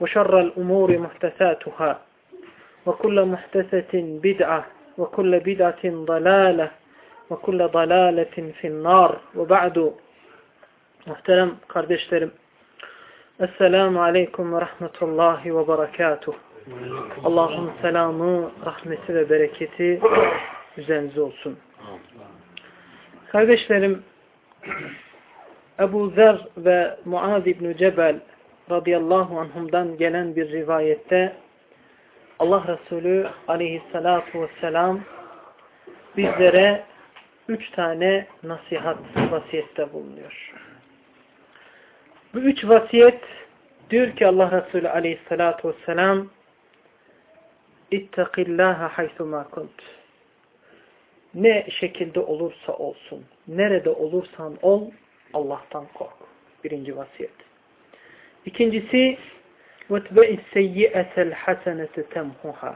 وشر الأمور محدثاتها وكل محدثة بدعة وكل بدعة ضلالة وكل ضلالة في النار وبعد محترم kardeşlerim Esselamu Aleyküm ve Rahmetullahi ve Berekatuh Allah'ın selamı, rahmeti ve bereketi üzerinize olsun. Kardeşlerim Ebu Zer ve Muaz İbni Cebel radıyallahu anhumdan gelen bir rivayette Allah Resulü aleyhissalatu vesselam bizlere üç tane nasihat vasiyette bulunuyor. Bu üç vasiyet diyor ki Allah Resulü aleyhissalatu vesselam İttakillâhe haythumâ kunt ne şekilde olursa olsun, nerede olursan ol, Allah'tan kork. Birinci vasiyet. İkincisi وَتْبَئِ السَّيِّئَةَ الْحَسَنَةِ تَمْهُهَا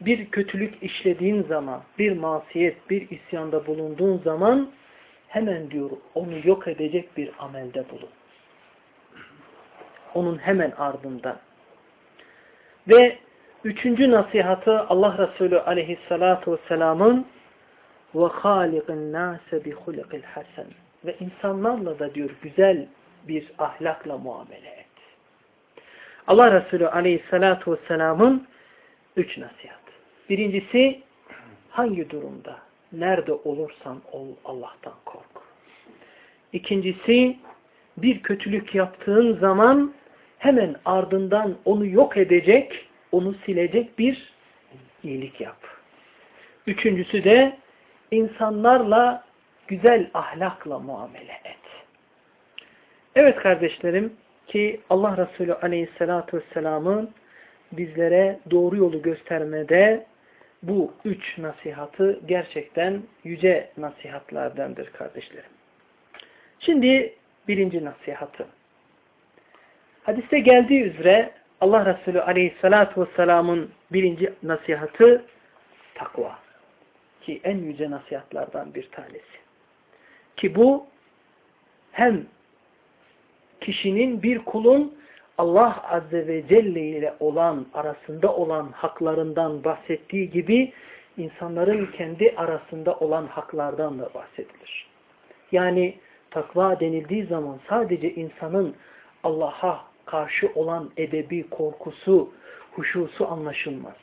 Bir kötülük işlediğin zaman, bir masiyet, bir isyanda bulunduğun zaman hemen diyor onu yok edecek bir amelde bulun. Onun hemen ardından. Ve üçüncü nasihatı Allah Resulü aleyhissalatu vesselamın وَخَالِقِ النَّاسَ بِخُلِقِ الْحَسَنِ Ve insanlarla da diyor güzel bir ahlakla muamele et. Allah Resulü aleyhissalatu vesselamın üç nasihat. Birincisi hangi durumda, nerede olursan ol Allah'tan kork. İkincisi bir kötülük yaptığın zaman hemen ardından onu yok edecek, onu silecek bir iyilik yap. Üçüncüsü de insanlarla güzel ahlakla muamele et. Evet kardeşlerim ki Allah Resulü aleyhissalatu vesselamın bizlere doğru yolu göstermede bu üç nasihatı gerçekten yüce nasihatlardandır kardeşlerim. Şimdi birinci nasihatı. Hadiste geldiği üzere Allah Resulü aleyhissalatu vesselamın birinci nasihatı takva. Ki en yüce nasihatlardan bir tanesi. Ki bu hem kişinin bir kulun Allah Azze ve Celle ile olan, arasında olan haklarından bahsettiği gibi insanların kendi arasında olan haklardan da bahsedilir. Yani takva denildiği zaman sadece insanın Allah'a karşı olan edebi, korkusu, huşusu anlaşılmaz.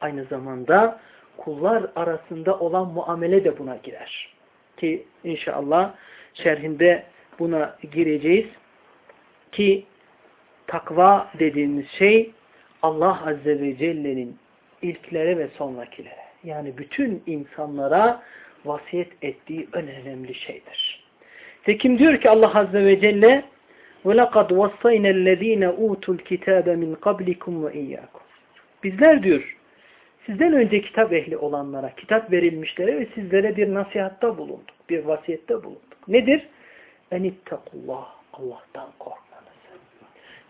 Aynı zamanda kullar arasında olan muamele de buna girer. Ki inşallah şerhinde buna gireceğiz. Ki takva dediğimiz şey Allah Azze ve Celle'nin ilklere ve sonrakilere yani bütün insanlara vasiyet ettiği önemli şeydir. Tekim diyor ki Allah Azze ve Celle وَلَقَدْ وَصَّيْنَا الَّذ۪ينَ اُوتُوا الْكِتَابَ مِنْ قَبْلِكُمْ وَاِيَّاكُمْ Bizler diyor sizden önce kitap ehli olanlara, kitap verilmişlere ve sizlere bir nasihatta bulunduk, bir vasiyette bulunduk. Nedir? اَنِتَّقُ اللّٰهِ Allah'tan korkmanız.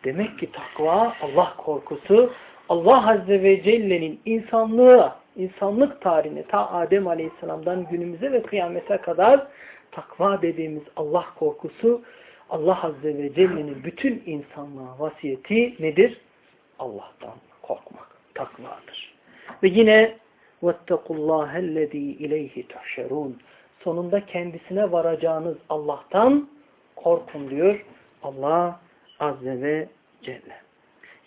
Demek ki takva, Allah korkusu, Allah Azze ve Celle'nin insanlığa, insanlık tarihine ta Adem Aleyhisselam'dan günümüze ve kıyamete kadar takva dediğimiz Allah korkusu, Allah Azze ve Celle'nin bütün insanlığa vasiyeti nedir? Allah'tan korkmak, takvadır. Ve yine وَاتَّقُوا اللّٰهَ الَّذ۪ي اِلَيْهِ تُحْشَرُونَ Sonunda kendisine varacağınız Allah'tan korkun diyor Allah Azze ve Celle.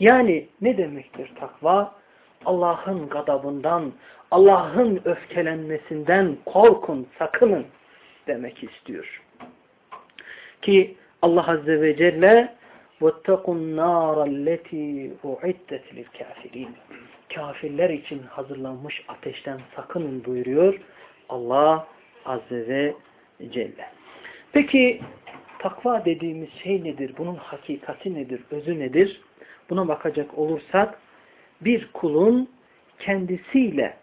Yani ne demektir takva? Allah'ın gadabından, Allah'ın öfkelenmesinden korkun, sakının demek istiyor. Ki Allah Azze ve Celle وَاتَّقُوا النَّارَ الَّتِي اُعِدَّتْ لِلْكَافِرِينَ Kafirler için hazırlanmış ateşten sakının buyuruyor Allah Azze ve Celle. Peki takva dediğimiz şey nedir? Bunun hakikati nedir? Özü nedir? Buna bakacak olursak bir kulun kendisiyle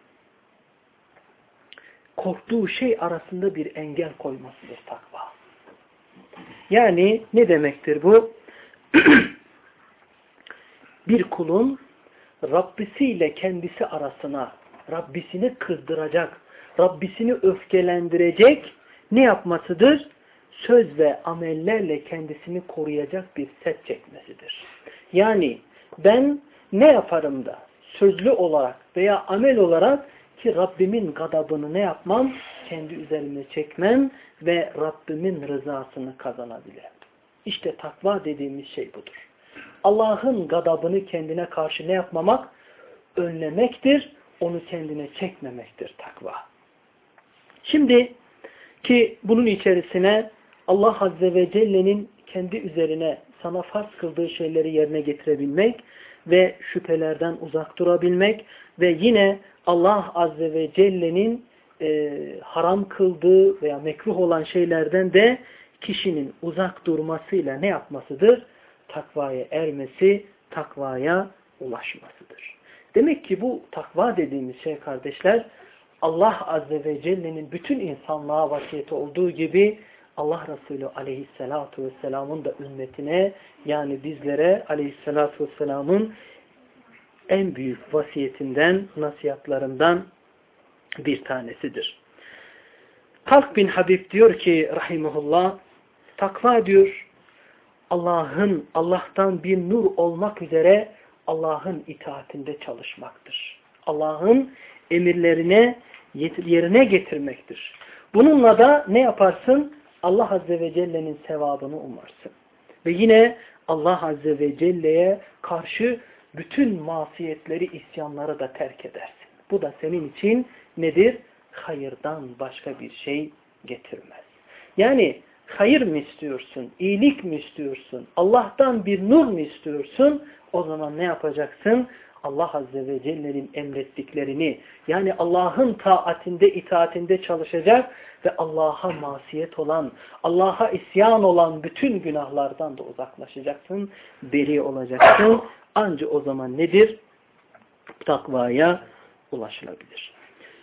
korktuğu şey arasında bir engel koymasıdır takva. Yani ne demektir bu? bir kulun Rabbisiyle kendisi arasına Rabbisini kızdıracak, Rabbisini öfkelendirecek ne yapmasıdır? Söz ve amellerle kendisini koruyacak bir set çekmesidir. Yani ben ne yaparım da sözlü olarak veya amel olarak ki Rabbimin gadabını ne yapmam? Kendi üzerime çekmem ve Rabbimin rızasını kazanabilirim. İşte takva dediğimiz şey budur. Allah'ın gadabını kendine karşı ne yapmamak? Önlemektir. Onu kendine çekmemektir takva. Şimdi ki bunun içerisine Allah Azze ve Celle'nin kendi üzerine sana farz kıldığı şeyleri yerine getirebilmek ve şüphelerden uzak durabilmek ve yine Allah Azze ve Celle'nin e, haram kıldığı veya mekruh olan şeylerden de kişinin uzak durmasıyla ne yapmasıdır? Takvaya ermesi, takvaya ulaşmasıdır. Demek ki bu takva dediğimiz şey kardeşler Allah Azze ve Celle'nin bütün insanlığa vasiyeti olduğu gibi Allah Resulü aleyhissalatu vesselamın da ümmetine yani bizlere aleyhissalatu vesselamın en büyük vasiyetinden, nasihatlarından bir tanesidir. Talk bin Habib diyor ki rahimahullah takva diyor Allah'ın Allah'tan bir nur olmak üzere Allah'ın itaatinde çalışmaktır. Allah'ın emirlerine yerine getirmektir. Bununla da ne yaparsın? Allah Azze ve Celle'nin sevabını umarsın. Ve yine Allah Azze ve Celle'ye karşı bütün masiyetleri, isyanları da terk edersin. Bu da senin için nedir? Hayırdan başka bir şey getirmez. Yani hayır mı istiyorsun, iyilik mi istiyorsun, Allah'tan bir nur mu istiyorsun? O zaman ne yapacaksın? Allah Azze ve Celle'nin emrettiklerini yani Allah'ın taatinde, itaatinde çalışacak ve Allah'a masiyet olan, Allah'a isyan olan bütün günahlardan da uzaklaşacaksın, beri olacaksın. Anca o zaman nedir? Takvaya ulaşılabilir.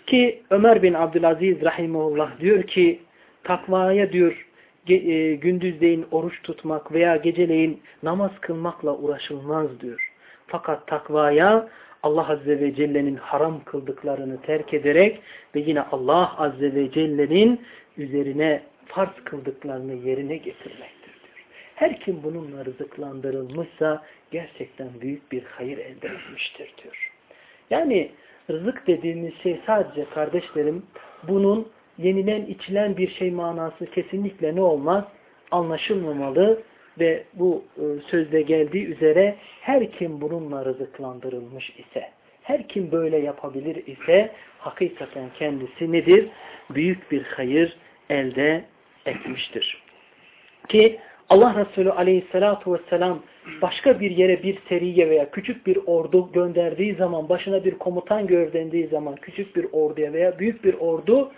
Ki Ömer bin Abdülaziz Rahimullah diyor ki takvaya diyor e, gündüzleyin oruç tutmak veya geceleyin namaz kılmakla uğraşılmaz diyor. Fakat takvaya Allah Azze ve Celle'nin haram kıldıklarını terk ederek ve yine Allah Azze ve Celle'nin üzerine farz kıldıklarını yerine getirmektir. Her kim bununla rızıklandırılmışsa gerçekten büyük bir hayır elde etmiştir diyor. Yani rızık dediğimiz şey sadece kardeşlerim bunun yenilen içilen bir şey manası kesinlikle ne olmaz? Anlaşılmamalı ve bu e, sözde geldiği üzere her kim bununla rızıklandırılmış ise, her kim böyle yapabilir ise hakikaten kendisi nedir? Büyük bir hayır elde etmiştir. Ki Allah Resulü aleyhissalatu vesselam başka bir yere bir seriye veya küçük bir ordu gönderdiği zaman, başına bir komutan gönderdiği zaman küçük bir orduya veya büyük bir ordu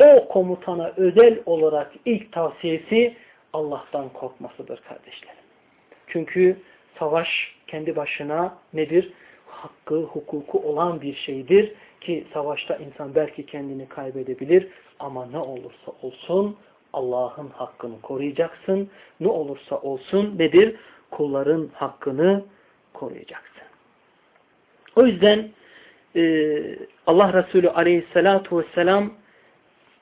o komutana özel olarak ilk tavsiyesi Allah'tan korkmasıdır kardeşlerim. Çünkü savaş kendi başına nedir? Hakkı, hukuku olan bir şeydir ki savaşta insan belki kendini kaybedebilir ama ne olursa olsun Allah'ın hakkını koruyacaksın. Ne olursa olsun nedir? kulların hakkını koruyacaksın. O yüzden Allah Resulü aleyhissalatu vesselam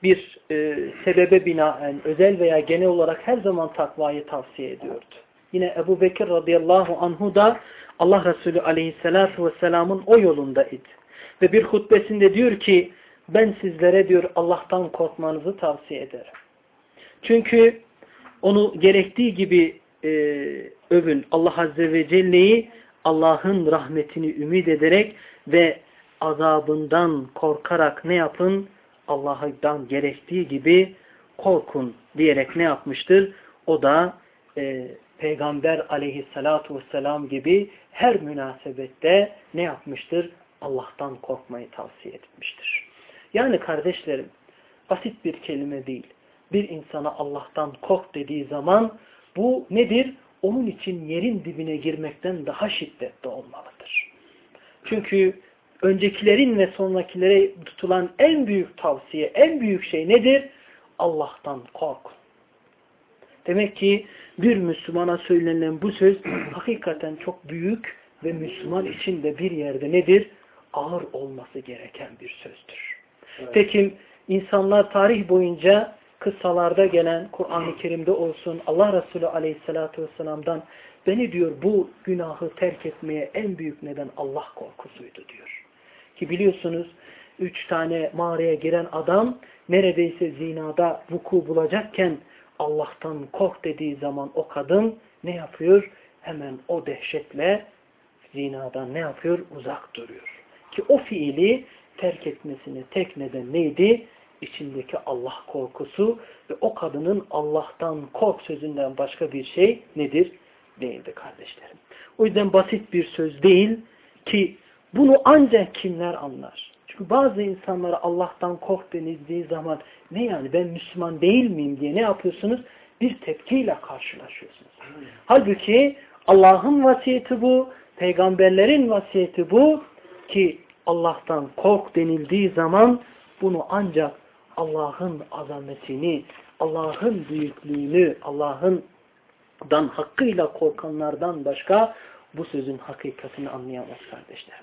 bir e, sebebe binaen özel veya genel olarak her zaman takvayı tavsiye ediyordu. Yine Ebu Bekir radıyallahu anhu da Allah Resulü aleyhissalatu vesselamın o yolunda idi. Ve bir hutbesinde diyor ki ben sizlere diyor Allah'tan korkmanızı tavsiye ederim. Çünkü onu gerektiği gibi e, övün. Allah Azze ve Celle'yi Allah'ın rahmetini ümit ederek ve azabından korkarak ne yapın? Allah'tan gerektiği gibi korkun diyerek ne yapmıştır? O da e, Peygamber aleyhissalatu vesselam gibi her münasebette ne yapmıştır? Allah'tan korkmayı tavsiye etmiştir. Yani kardeşlerim basit bir kelime değil. Bir insana Allah'tan kork dediği zaman bu nedir? Onun için yerin dibine girmekten daha şiddetli olmalıdır. Çünkü öncekilerin ve sonrakilere tutulan en büyük tavsiye, en büyük şey nedir? Allah'tan korkun. Demek ki bir Müslümana söylenen bu söz hakikaten çok büyük ve Müslüman için de bir yerde nedir? Ağır olması gereken bir sözdür. Evet. Tekim insanlar tarih boyunca kıssalarda gelen Kur'an-ı Kerim'de olsun Allah Resulü Aleyhisselatü vesselam'dan beni diyor bu günahı terk etmeye en büyük neden Allah korkusuydu diyor. Ki biliyorsunuz üç tane mağaraya giren adam neredeyse zinada vuku bulacakken Allah'tan kork dediği zaman o kadın ne yapıyor? Hemen o dehşetle zinadan ne yapıyor? Uzak duruyor. Ki o fiili terk etmesine tek neden neydi? İçindeki Allah korkusu ve o kadının Allah'tan kork sözünden başka bir şey nedir? Değildi kardeşlerim. O yüzden basit bir söz değil ki bunu ancak kimler anlar? Çünkü bazı insanlara Allah'tan kork denildiği zaman ne yani ben Müslüman değil miyim diye ne yapıyorsunuz? Bir tepkiyle karşılaşıyorsunuz. Halbuki Allah'ın vasiyeti bu, peygamberlerin vasiyeti bu ki Allah'tan kork denildiği zaman bunu ancak Allah'ın azametini, Allah'ın büyüklüğünü, Allah'ın hakkıyla korkanlardan başka bu sözün hakikatini anlayamaz kardeşler.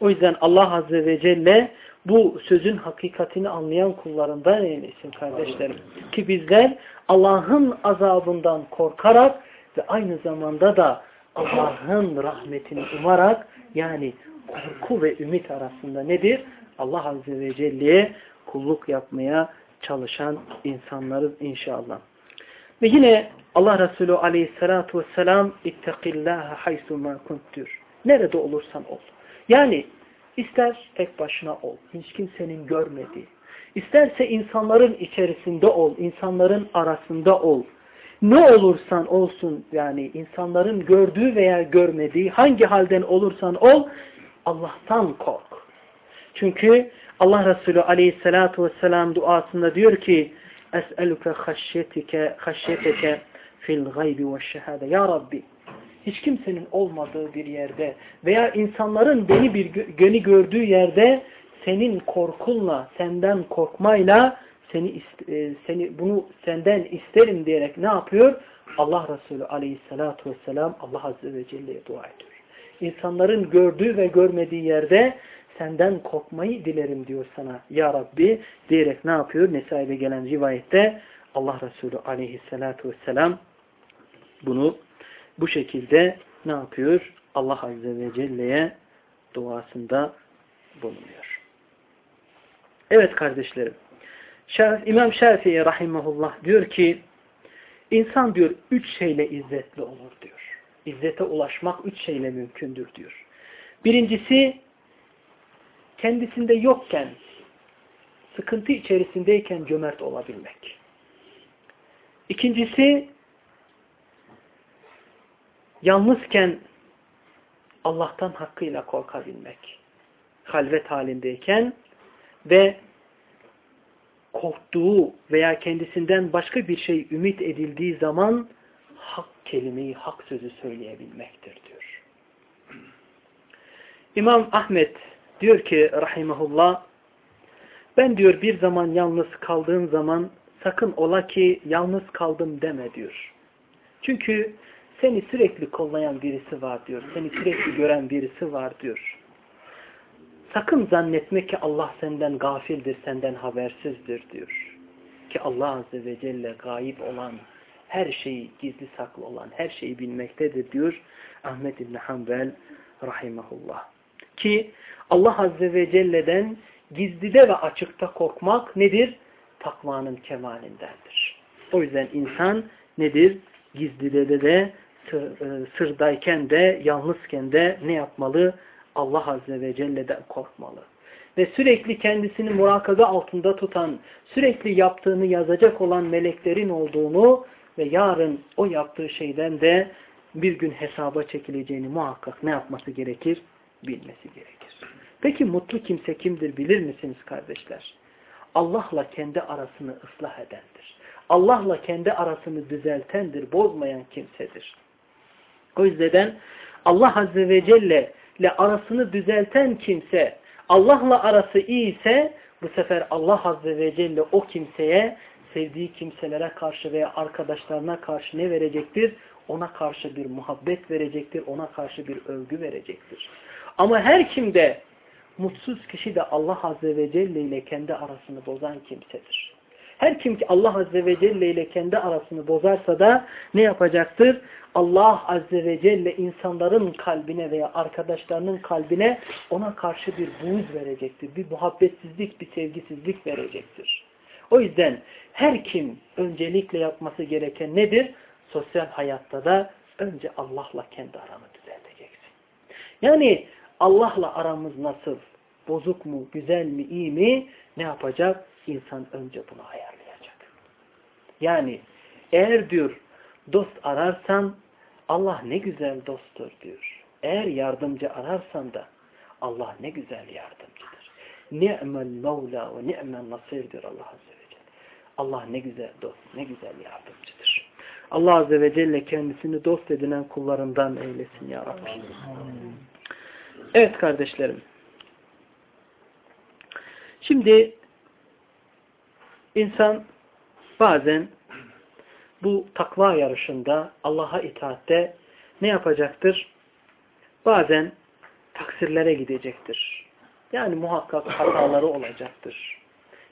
O yüzden Allah Azze ve Celle bu sözün hakikatini anlayan kullarından eylesin kardeşlerim. Ki bizler Allah'ın azabından korkarak ve aynı zamanda da Allah'ın rahmetini umarak yani korku ve ümit arasında nedir? Allah Azze ve Celle'ye kulluk yapmaya çalışan insanlarız inşallah. Ve yine Allah Resulü aleyhissalatu vesselam ittakillâhe haysu mâ kuntür. Nerede olursan ol. Yani ister tek başına ol. Hiç kimsenin görmediği. İsterse insanların içerisinde ol. insanların arasında ol. Ne olursan olsun yani insanların gördüğü veya görmediği hangi halden olursan ol Allah'tan kork. Çünkü Allah Resulü aleyhissalatu vesselam duasında diyor ki Es'eluke haşyetike, haşyeteke fil gaybi ve şehade. Ya Rabbi hiç kimsenin olmadığı bir yerde veya insanların beni bir gönü gördüğü yerde senin korkunla, senden korkmayla seni e, seni bunu senden isterim diyerek ne yapıyor? Allah Resulü Aleyhissalatu vesselam Allah Azze ve Celle'ye dua ediyor. İnsanların gördüğü ve görmediği yerde senden korkmayı dilerim diyor sana ya Rabbi diyerek ne yapıyor? Nesai'de gelen rivayette Allah Resulü aleyhissalatu vesselam bunu bu şekilde ne yapıyor? Allah Azze ve Celle'ye duasında bulunuyor. Evet kardeşlerim. İmam Şafii rahimahullah diyor ki insan diyor üç şeyle izzetli olur diyor. İzzete ulaşmak üç şeyle mümkündür diyor. Birincisi kendisinde yokken, sıkıntı içerisindeyken cömert olabilmek. İkincisi, yalnızken Allah'tan hakkıyla korkabilmek. Halvet halindeyken ve korktuğu veya kendisinden başka bir şey ümit edildiği zaman hak kelimeyi, hak sözü söyleyebilmektir diyor. İmam Ahmet Diyor ki rahimahullah ben diyor bir zaman yalnız kaldığın zaman sakın ola ki yalnız kaldım deme diyor. Çünkü seni sürekli kollayan birisi var diyor. Seni sürekli gören birisi var diyor. Sakın zannetme ki Allah senden gafildir, senden habersizdir diyor. Ki Allah Azze ve Celle gayip olan, her şeyi gizli saklı olan, her şeyi bilmektedir diyor Ahmet İbni Hanbel rahimahullah. Ki Allah Azze ve Celle'den gizlide ve açıkta korkmak nedir? Takvanın kemalindendir. O yüzden insan nedir? Gizlide de, de e, sırdayken de, yalnızken de ne yapmalı? Allah Azze ve Celle'den korkmalı. Ve sürekli kendisini murakabe altında tutan, sürekli yaptığını yazacak olan meleklerin olduğunu ve yarın o yaptığı şeyden de bir gün hesaba çekileceğini muhakkak ne yapması gerekir? Bilmesi gerekir. Peki mutlu kimse kimdir bilir misiniz kardeşler? Allah'la kendi arasını ıslah edendir. Allah'la kendi arasını düzeltendir, bozmayan kimsedir. O yüzden Allah Azze ve Celle ile arasını düzelten kimse, Allah'la arası iyi ise bu sefer Allah Azze ve Celle o kimseye sevdiği kimselere karşı veya arkadaşlarına karşı ne verecektir? Ona karşı bir muhabbet verecektir, ona karşı bir övgü verecektir. Ama her kimde mutsuz kişi de Allah Azze ve Celle ile kendi arasını bozan kimsedir. Her kim ki Allah Azze ve Celle ile kendi arasını bozarsa da ne yapacaktır? Allah Azze ve Celle insanların kalbine veya arkadaşlarının kalbine ona karşı bir buğz verecektir. Bir muhabbetsizlik, bir sevgisizlik verecektir. O yüzden her kim öncelikle yapması gereken nedir? Sosyal hayatta da önce Allah'la kendi aramı düzelteceksin. Yani Allah'la aramız nasıl? Bozuk mu, güzel mi, iyi mi? Ne yapacak? İnsan önce bunu ayarlayacak. Yani eğer diyor dost ararsan Allah ne güzel dosttur diyor. Eğer yardımcı ararsan da Allah ne güzel yardımcıdır. Ni'mel mevla ve ni'mel nasir diyor Allah Azze ve Celle. Allah ne güzel dost, ne güzel yardımcıdır. Allah Azze ve Celle kendisini dost edinen kullarından eylesin ya Rabbi. Evet kardeşlerim. Şimdi insan bazen bu takva yarışında Allah'a itaatte ne yapacaktır? Bazen taksirlere gidecektir. Yani muhakkak hataları olacaktır.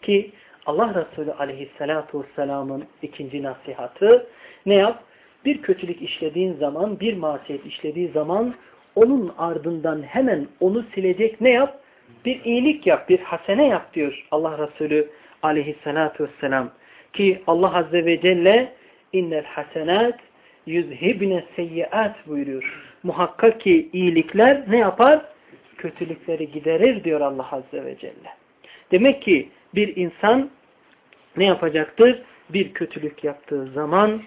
Ki Allah Resulü aleyhissalatu vesselamın ikinci nasihatı ne yap? Bir kötülük işlediğin zaman, bir masiyet işlediği zaman onun ardından hemen onu silecek ne yap? Bir iyilik yap, bir hasene yap diyor Allah Resulü aleyhissalatu vesselam. Ki Allah Azze ve Celle innel hasenat yüzhibne seyyiat buyuruyor. Muhakkak ki iyilikler ne yapar? Kötülükleri giderir diyor Allah Azze ve Celle. Demek ki bir insan ne yapacaktır? Bir kötülük yaptığı zaman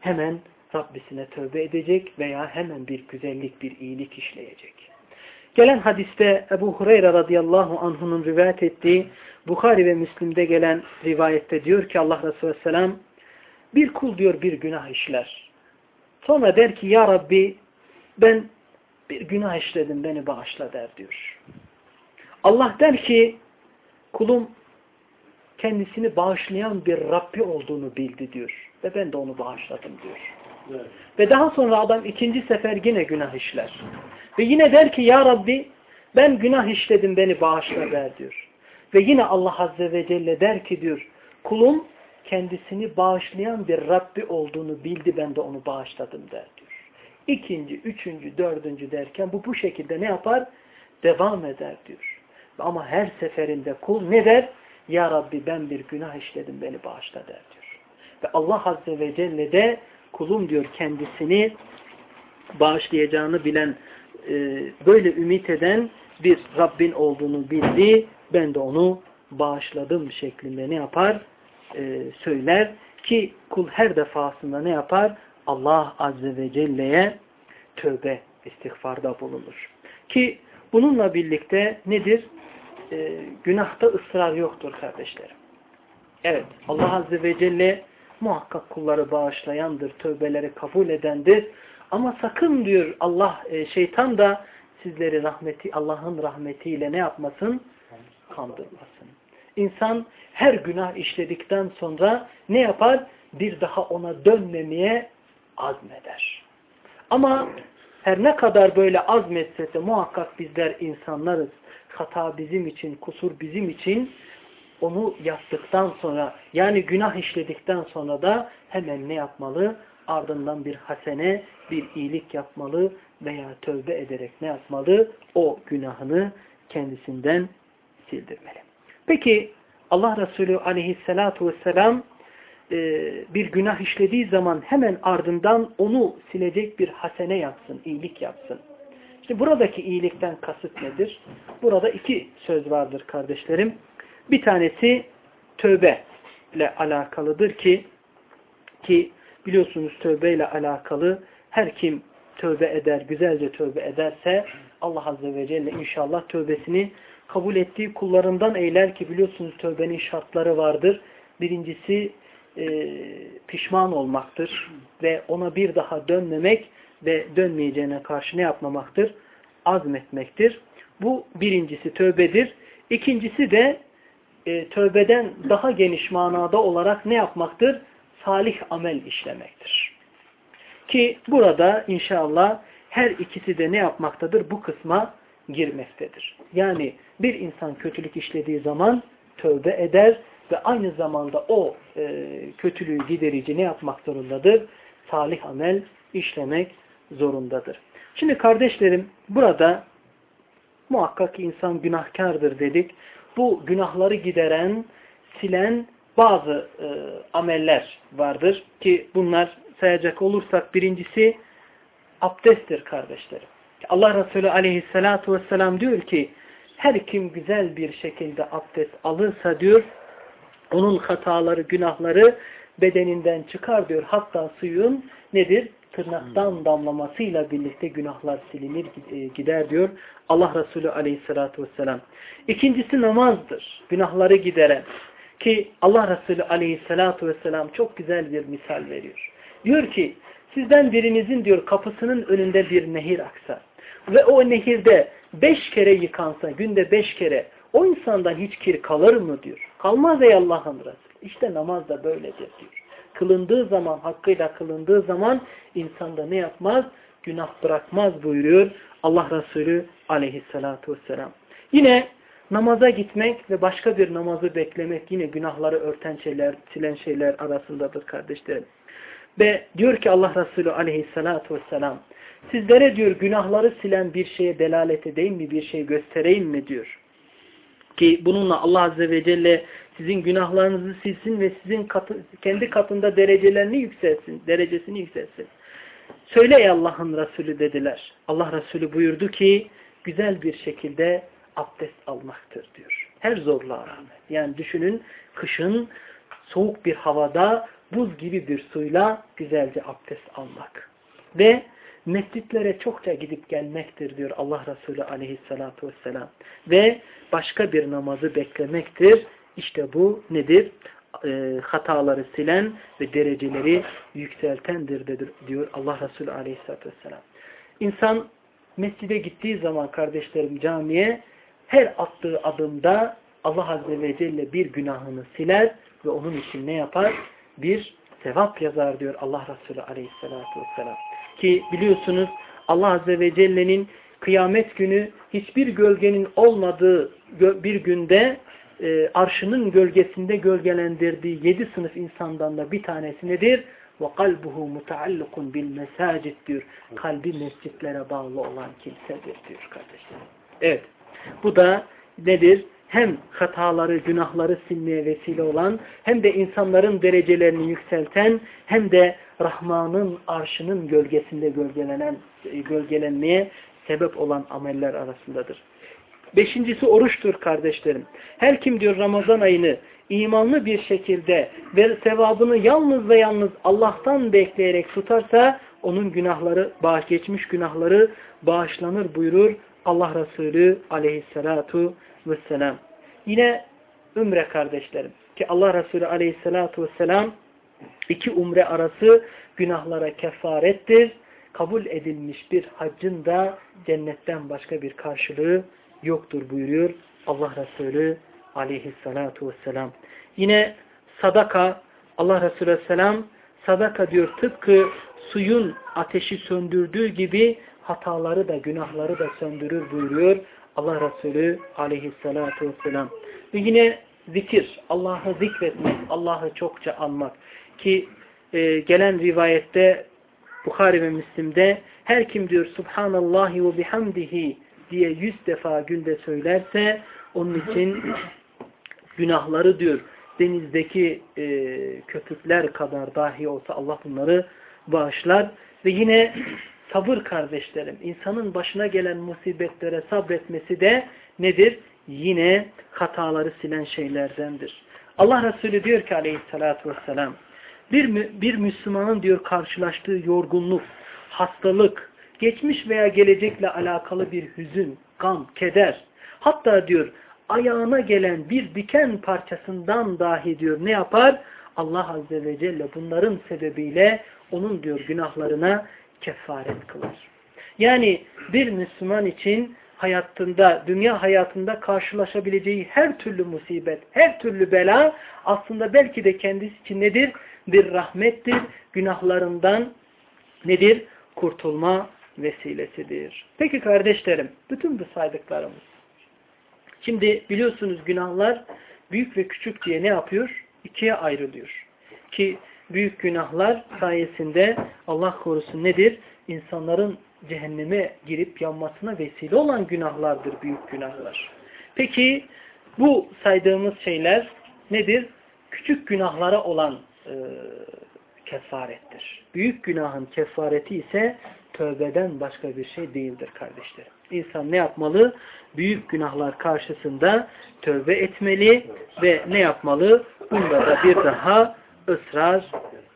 hemen Rabbisine tövbe edecek veya hemen bir güzellik, bir iyilik işleyecek. Gelen hadiste Ebu Hureyre radıyallahu anh'unun rivayet ettiği Bukhari ve Müslim'de gelen rivayette diyor ki Allah Resulü Vesselam bir kul diyor bir günah işler. Sonra der ki ya Rabbi ben bir günah işledim beni bağışla der diyor. Allah der ki kulum kendisini bağışlayan bir Rabbi olduğunu bildi diyor. Ve ben de onu bağışladım diyor. Evet. Ve daha sonra adam ikinci sefer yine günah işler. Ve yine der ki ya Rabbi ben günah işledim beni bağışla der diyor. Ve yine Allah Azze ve Celle der ki diyor kulum kendisini bağışlayan bir Rabbi olduğunu bildi ben de onu bağışladım der diyor. İkinci, üçüncü, dördüncü derken bu bu şekilde ne yapar? Devam eder diyor. Ama her seferinde kul ne der? Ya Rabbi ben bir günah işledim beni bağışla der diyor. Ve Allah Azze ve Celle de kulum diyor kendisini bağışlayacağını bilen, e, böyle ümit eden bir Rabbin olduğunu bildi. Ben de onu bağışladım şeklinde ne yapar? E, söyler ki kul her defasında ne yapar? Allah Azze ve Celle'ye tövbe, istiğfarda bulunur. Ki bununla birlikte nedir? E, günahta ısrar yoktur kardeşlerim. Evet Allah Azze ve Celle muhakkak kulları bağışlayandır, tövbeleri kabul edendir. Ama sakın diyor Allah, e, şeytan da sizleri rahmeti, Allah'ın rahmetiyle ne yapmasın? Kandırmasın. İnsan her günah işledikten sonra ne yapar? Bir daha ona dönmemeye azmeder. Ama her ne kadar böyle azmetse de muhakkak bizler insanlarız. Hata bizim için, kusur bizim için onu yaptıktan sonra yani günah işledikten sonra da hemen ne yapmalı? Ardından bir hasene, bir iyilik yapmalı veya tövbe ederek ne yapmalı? O günahını kendisinden sildirmeli. Peki Allah Resulü aleyhissalatu vesselam e, bir günah işlediği zaman hemen ardından onu silecek bir hasene yapsın, iyilik yapsın. İşte buradaki iyilikten kasıt nedir? Burada iki söz vardır kardeşlerim. Bir tanesi tövbe ile alakalıdır ki ki biliyorsunuz tövbe ile alakalı her kim tövbe eder, güzelce tövbe ederse Allah Azze ve Celle inşallah tövbesini kabul ettiği kullarından eyler ki biliyorsunuz tövbenin şartları vardır. Birincisi e, pişman olmaktır ve ona bir daha dönmemek ve dönmeyeceğine karşı ne yapmamaktır? Azmetmektir. Bu birincisi tövbedir. İkincisi de e, tövbeden daha geniş manada olarak ne yapmaktır? Salih amel işlemektir. Ki burada inşallah her ikisi de ne yapmaktadır? Bu kısma girmektedir. Yani bir insan kötülük işlediği zaman tövbe eder ve aynı zamanda o e, kötülüğü giderici ne yapmak zorundadır? Salih amel işlemek zorundadır. Şimdi kardeşlerim burada muhakkak insan günahkardır dedik. Bu günahları gideren, silen bazı e, ameller vardır ki bunlar sayacak olursak birincisi abdesttir kardeşlerim. Allah Resulü aleyhissalatu vesselam diyor ki her kim güzel bir şekilde abdest alırsa diyor onun hataları, günahları bedeninden çıkar diyor. Hatta suyun nedir? Tırnaktan hmm. damlamasıyla birlikte günahlar silinir e, gider diyor Allah Resulü aleyhissalatu vesselam. İkincisi namazdır. Günahları gideren. Ki Allah Resulü aleyhissalatu vesselam çok güzel bir misal veriyor. Diyor ki sizden birinizin diyor kapısının önünde bir nehir aksa ve o nehirde beş kere yıkansa günde beş kere o insandan hiç kir kalır mı diyor. Kalmaz ey Allah'ın Resulü. İşte namaz da böyledir diyor. Kılındığı zaman, hakkıyla kılındığı zaman insanda ne yapmaz? Günah bırakmaz buyuruyor Allah Resulü aleyhissalatu vesselam. Yine namaza gitmek ve başka bir namazı beklemek yine günahları örten şeyler, silen şeyler arasındadır kardeşlerim. Ve diyor ki Allah Resulü aleyhissalatu vesselam sizlere diyor günahları silen bir şeye delalet edeyim mi, bir şey göstereyim mi diyor. Ki bununla Allah Azze ve Celle sizin günahlarınızı silsin ve sizin katı, kendi katında derecelerini yükselsin, derecesini yükselsin. Söyle ey Allah'ın Resulü dediler. Allah Resulü buyurdu ki güzel bir şekilde abdest almaktır diyor. Her zorluğa rağmen. Yani düşünün kışın soğuk bir havada buz gibi bir suyla güzelce abdest almak. Ve mescitlere çokça gidip gelmektir diyor Allah Resulü aleyhissalatu vesselam. Ve başka bir namazı beklemektir. İşte bu nedir? E, hataları silen ve dereceleri yükseltendir diyor Allah Resulü aleyhissalatu vesselam. İnsan mescide gittiği zaman kardeşlerim camiye her attığı adımda Allah Azze ve Celle bir günahını siler ve onun için ne yapar? Bir sevap yazar diyor Allah Resulü aleyhissalatu vesselam. Ki biliyorsunuz Allah Azze ve Celle'nin kıyamet günü hiçbir gölgenin olmadığı bir günde e, arşının gölgesinde gölgelendirdiği yedi sınıf insandan da bir tanesi nedir? وَقَلْبُهُ مُتَعَلِّقٌ بِالْمَسَاجِدْ diyor. Kalbi mescitlere bağlı olan kimsedir diyor kardeşlerim. Evet. Bu da nedir? Hem hataları, günahları silmeye vesile olan, hem de insanların derecelerini yükselten, hem de Rahman'ın arşının gölgesinde gölgelenen, gölgelenmeye sebep olan ameller arasındadır. Beşincisi oruçtur kardeşlerim. Her kim diyor Ramazan ayını imanlı bir şekilde ve sevabını yalnız ve yalnız Allah'tan bekleyerek tutarsa onun günahları, geçmiş günahları bağışlanır buyurur Allah Resulü aleyhissalatu vesselam. Yine ümre kardeşlerim ki Allah Resulü aleyhissalatu vesselam iki umre arası günahlara kefarettir. Kabul edilmiş bir haccın da cennetten başka bir karşılığı yoktur buyuruyor Allah Resulü aleyhissalatu vesselam. Yine sadaka Allah Resulü selam sadaka diyor tıpkı suyun ateşi söndürdüğü gibi hataları da günahları da söndürür buyuruyor Allah Resulü aleyhissalatu vesselam. Ve yine zikir, Allah'ı zikretmek, Allah'ı çokça anmak. Ki e, gelen rivayette Bukhari ve Müslim'de her kim diyor Subhanallahi ve bihamdihi diye yüz defa günde söylerse onun için günahları diyor denizdeki e, köpükler kadar dahi olsa Allah bunları bağışlar. Ve yine sabır kardeşlerim. insanın başına gelen musibetlere sabretmesi de nedir? Yine hataları silen şeylerdendir. Allah Resulü diyor ki aleyhissalatü vesselam bir, bir Müslümanın diyor karşılaştığı yorgunluk, hastalık, geçmiş veya gelecekle alakalı bir hüzün, gam, keder, hatta diyor ayağına gelen bir diken parçasından dahi diyor ne yapar? Allah Azze ve Celle bunların sebebiyle onun diyor günahlarına kefaret kılar. Yani bir Müslüman için hayatında, dünya hayatında karşılaşabileceği her türlü musibet, her türlü bela aslında belki de kendisi için nedir? Bir rahmettir. Günahlarından nedir? Kurtulma vesilesidir. Peki kardeşlerim, bütün bu saydıklarımız. Şimdi biliyorsunuz günahlar büyük ve küçük diye ne yapıyor? İkiye ayrılıyor. Ki büyük günahlar sayesinde Allah korusun nedir? İnsanların cehenneme girip yanmasına vesile olan günahlardır büyük günahlar. Peki bu saydığımız şeyler nedir? Küçük günahlara olan e, kefarettir. Büyük günahın kefareti ise tövbeden başka bir şey değildir kardeşlerim. İnsan ne yapmalı? Büyük günahlar karşısında tövbe etmeli ve ne yapmalı? Bunda da bir daha ısrar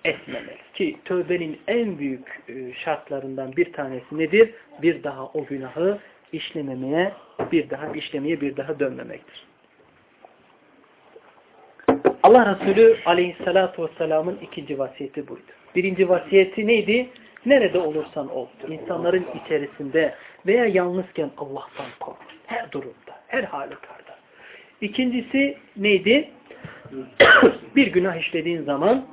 etmemeli. Ki tövbenin en büyük e, şartlarından bir tanesi nedir? Bir daha o günahı işlememeye, bir daha işlemeye, bir daha dönmemektir. Allah Resulü aleyhissalatu vesselamın ikinci vasiyeti buydu. Birinci vasiyeti neydi? Nerede olursan ol, insanların içerisinde veya yalnızken Allah'tan kork. Her durumda, her halükarda. İkincisi neydi? bir günah işlediğin zaman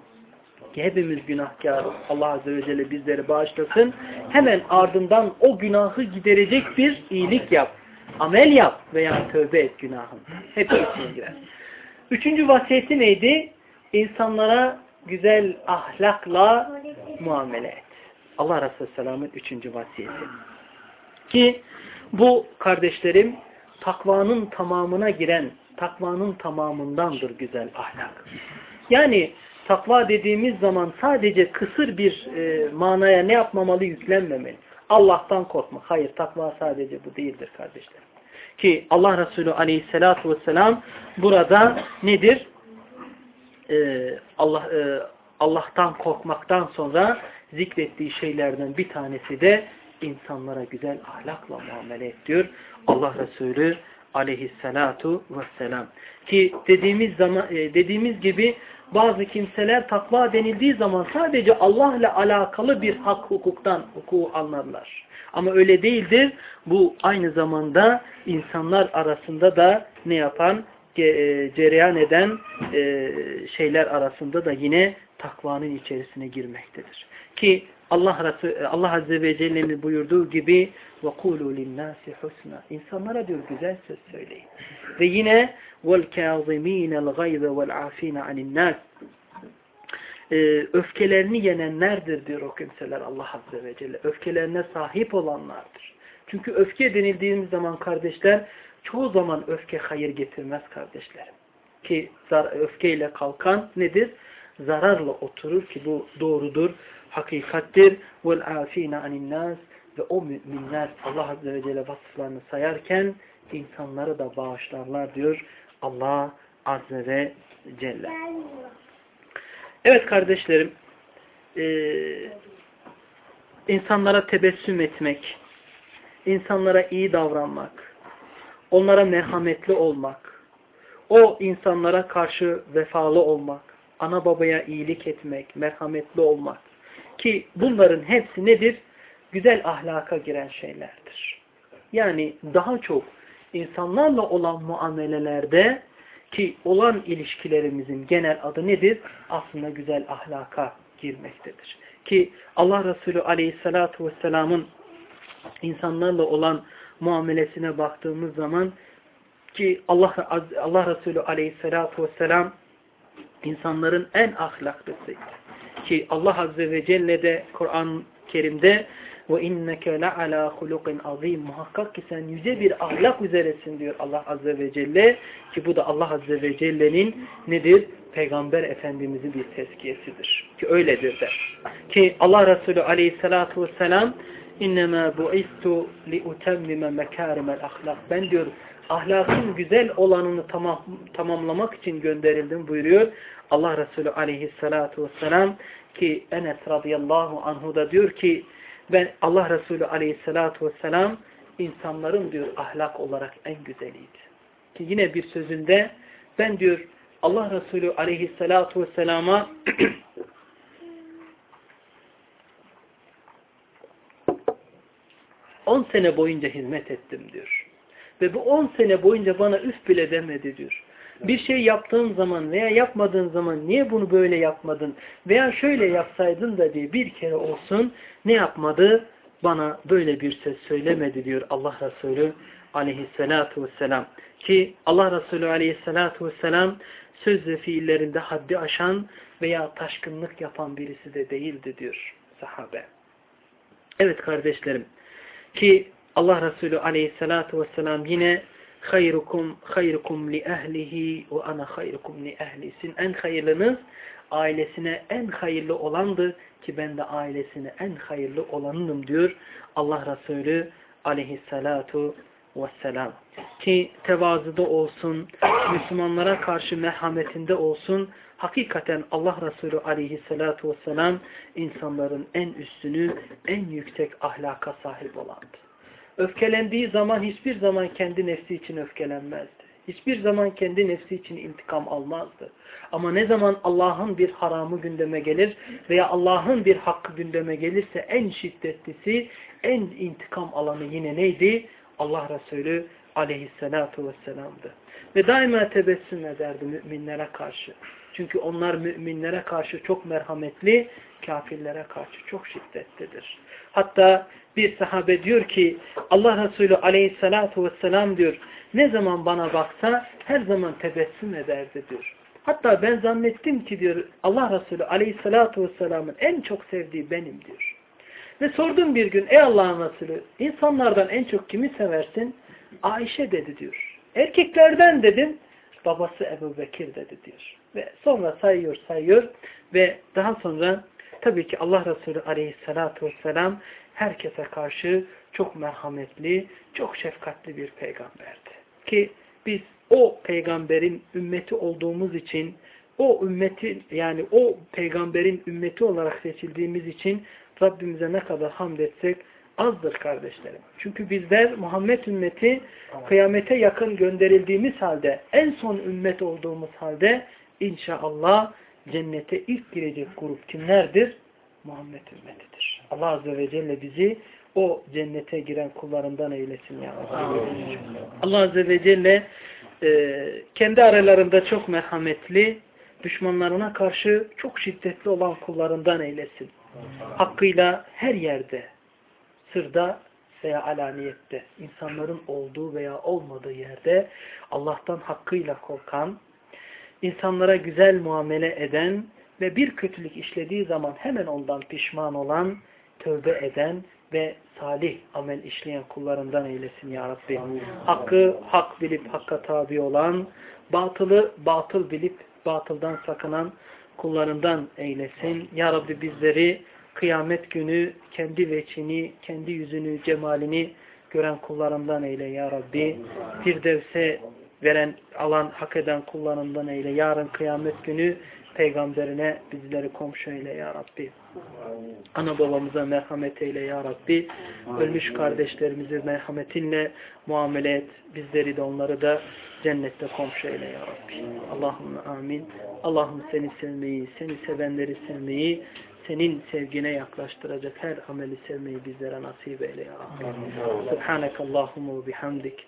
ki hepimiz günahkar Allah Azze ve Celle bizleri bağışlasın. Hemen ardından o günahı giderecek bir iyilik yap. Amel yap veya tövbe et günahın. Hepsi içine girer. Üçüncü vasiyeti neydi? İnsanlara güzel ahlakla muamele et. Allah Resulü Selam'ın üçüncü vasiyeti. Ki bu kardeşlerim takvanın tamamına giren, takvanın tamamındandır güzel ahlak. Yani takva dediğimiz zaman sadece kısır bir e, manaya ne yapmamalı yüklenmemeli. Allah'tan korkmak. Hayır takva sadece bu değildir kardeşlerim. Ki Allah Resulü aleyhissalatu vesselam burada nedir? Ee, Allah e, Allah'tan korkmaktan sonra zikrettiği şeylerden bir tanesi de insanlara güzel ahlakla muamele et diyor. Allah Resulü aleyhissalatu vesselam. Ki dediğimiz zaman e, dediğimiz gibi bazı kimseler takva denildiği zaman sadece Allah ile alakalı bir hak hukuktan hukuku anlarlar. Ama öyle değildir. Bu aynı zamanda insanlar arasında da ne yapan, e, cereyan eden e, şeyler arasında da yine takvanın içerisine girmektedir. Ki Allah Resulü, Allah Azze ve Celle'nin buyurduğu gibi وَقُولُوا لِلنَّاسِ حُسْنًا İnsanlara diyor güzel söz söyleyin. Ve yine وَالْكَاظِم۪ينَ الْغَيْظَ وَالْعَاف۪ينَ عَنِ النَّاسِ Öfkelerini yenenlerdir diyor o kimseler Allah Azze ve Celle. Öfkelerine sahip olanlardır. Çünkü öfke denildiğimiz zaman kardeşler çoğu zaman öfke hayır getirmez kardeşlerim. Ki öfkeyle kalkan nedir? Zararla oturur ki bu doğrudur hakikattir. وَالْعَافِينَ عَنِ النَّاسِ Ve o müminler Allah Azze ve Celle vasıflarını sayarken insanları da bağışlarlar diyor Allah Azze ve Celle. Evet kardeşlerim e, insanlara tebessüm etmek, insanlara iyi davranmak, onlara merhametli olmak, o insanlara karşı vefalı olmak, ana babaya iyilik etmek, merhametli olmak, ki bunların hepsi nedir? Güzel ahlaka giren şeylerdir. Yani daha çok insanlarla olan muamelelerde ki olan ilişkilerimizin genel adı nedir? Aslında güzel ahlaka girmektedir. Ki Allah Resulü aleyhissalatu vesselamın insanlarla olan muamelesine baktığımız zaman ki Allah, Allah Resulü aleyhissalatu vesselam insanların en ahlaklısıydı. Ki Allah Azze ve Celle de Kur'an-ı Kerim'de ve inneke le'ala hulukin azim muhakkak ki sen yüce bir ahlak üzeresin diyor Allah Azze ve Celle ki bu da Allah Azze ve Celle'nin nedir? Peygamber Efendimizin bir tezkiyesidir. Ki öyledir de. Ki Allah Resulü aleyhissalatu vesselam innema bu'istu li utemmime mekârimel ahlak. Ben diyor ahlakın güzel olanını tamam, tamamlamak için gönderildim buyuruyor. Allah Resulü aleyhissalatu vesselam ki Enes radıyallahu anhu da diyor ki ben Allah Resulü aleyhissalatu vesselam insanların diyor ahlak olarak en güzeliydi. Ki yine bir sözünde ben diyor Allah Resulü aleyhissalatu vesselama on sene boyunca hizmet ettim diyor. Ve bu on sene boyunca bana üf bile demedi diyor. Bir şey yaptığın zaman veya yapmadığın zaman niye bunu böyle yapmadın veya şöyle yapsaydın da diye bir kere olsun ne yapmadı? Bana böyle bir söz söylemedi diyor Allah Resulü aleyhissalatu vesselam. Ki Allah Resulü aleyhissalatu vesselam söz ve fiillerinde haddi aşan veya taşkınlık yapan birisi de değildi diyor sahabe. Evet kardeşlerim ki Allah Resulü aleyhissalatu vesselam yine hayrukum hayrukum li ehlihi ve ana hayrukum li ehlisin. En hayırlınız ailesine en hayırlı olandı ki ben de ailesine en hayırlı olanım diyor Allah Resulü aleyhissalatu vesselam. Ki tevazuda olsun, Müslümanlara karşı merhametinde olsun, hakikaten Allah Resulü aleyhissalatu vesselam insanların en üstünü, en yüksek ahlaka sahip olandı. Öfkelendiği zaman hiçbir zaman kendi nefsi için öfkelenmezdi. Hiçbir zaman kendi nefsi için intikam almazdı. Ama ne zaman Allah'ın bir haramı gündeme gelir veya Allah'ın bir hakkı gündeme gelirse en şiddetlisi, en intikam alanı yine neydi? Allah Resulü aleyhissalatu vesselam'dı. Ve daima tebessüm ederdi müminlere karşı. Çünkü onlar müminlere karşı çok merhametli, kafirlere karşı çok şiddetlidir. Hatta bir sahabe diyor ki Allah Resulü aleyhissalatu vesselam diyor ne zaman bana baksa her zaman tebessüm ederdi diyor. Hatta ben zannettim ki diyor Allah Resulü aleyhissalatu vesselamın en çok sevdiği benim diyor. Ve sordum bir gün ey Allah'ın Resulü insanlardan en çok kimi seversin? Ayşe dedi diyor. Erkeklerden dedim babası Ebu Bekir dedi diyor. Ve sonra sayıyor sayıyor ve daha sonra tabii ki Allah Resulü aleyhissalatu vesselam herkese karşı çok merhametli, çok şefkatli bir peygamberdi. Ki biz o peygamberin ümmeti olduğumuz için o ümmetin yani o peygamberin ümmeti olarak seçildiğimiz için Rabbimize ne kadar hamd etsek azdır kardeşlerim. Çünkü bizler Muhammed ümmeti kıyamete yakın gönderildiğimiz halde en son ümmet olduğumuz halde inşallah cennete ilk girecek grup kimlerdir? Muhammed ümmetidir. Allah Azze ve Celle bizi o cennete giren kullarından eylesin ya Allah Azze ve Celle e, kendi aralarında çok merhametli, düşmanlarına karşı çok şiddetli olan kullarından eylesin. Hakkıyla her yerde, sırda veya alaniyette, insanların olduğu veya olmadığı yerde Allah'tan hakkıyla korkan, insanlara güzel muamele eden ve bir kötülük işlediği zaman hemen ondan pişman olan, tövbe eden ve salih amel işleyen kullarından eylesin ya Rabbi. Hakkı hak bilip hakka tabi olan, batılı batıl bilip batıldan sakınan kullarından eylesin. Ya Rabbi bizleri kıyamet günü kendi veçini, kendi yüzünü, cemalini gören kullarından eyle ya Rabbi. Firdevse veren, alan, hak eden kullarından eyle. Yarın kıyamet günü peygamberine bizleri komşu eyle ya Rabbi. Ana babamıza merhamet eyle ya Rabbi. Ölmüş kardeşlerimizi merhametinle muamele et. Bizleri de onları da cennette komşu eyle ya Rabbi. Allahümme amin. Allah'ım seni sevmeyi, seni sevenleri sevmeyi, senin sevgine yaklaştıracak her ameli sevmeyi bizlere nasip eyle ya Rabbi. Subhanakallahumma bihamdik.